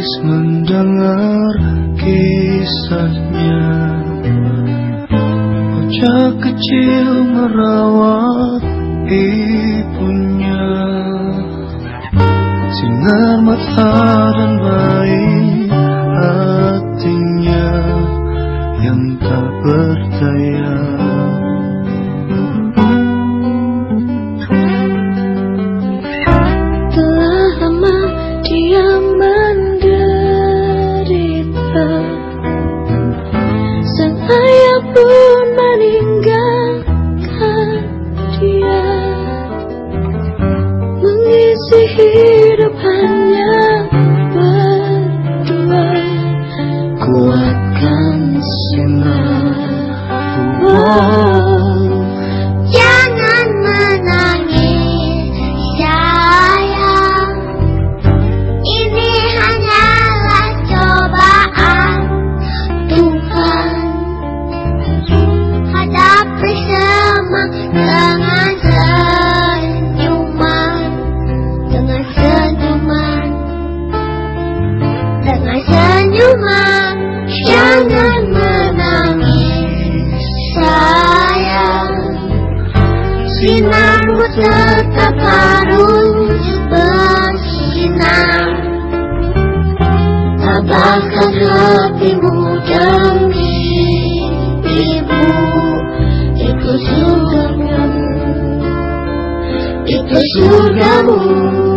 Habis mendengar kisahnya Bocah kecil merawat tetap harus bersinar. Tabahkan hatimu demi ibu Itu surgamu. Itu surgamu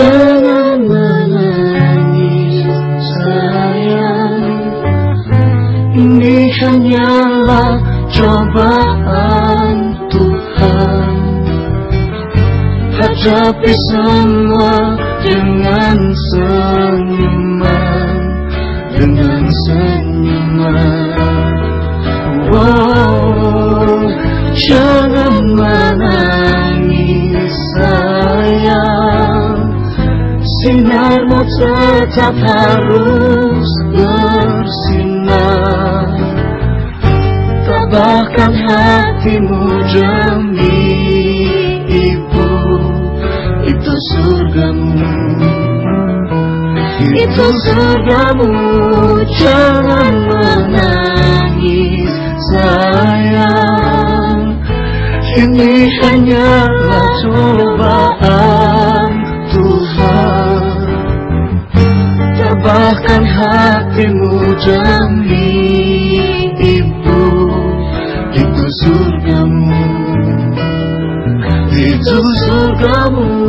Jangan menangis sayang. Ini hanyalah cobaan Tuhan. Hadapi semua dengan senyuman Dengan senyuman Wow, jangan menangis Sinarmu tetap harus bersinar. Tabahkan hatimu demi ibu. Itu surgamu. Itu surgamu. Jangan menangis sayang. Ini hanyalah cobaan kan hatimu demi ibu Itu surgamu. Itu surgamu.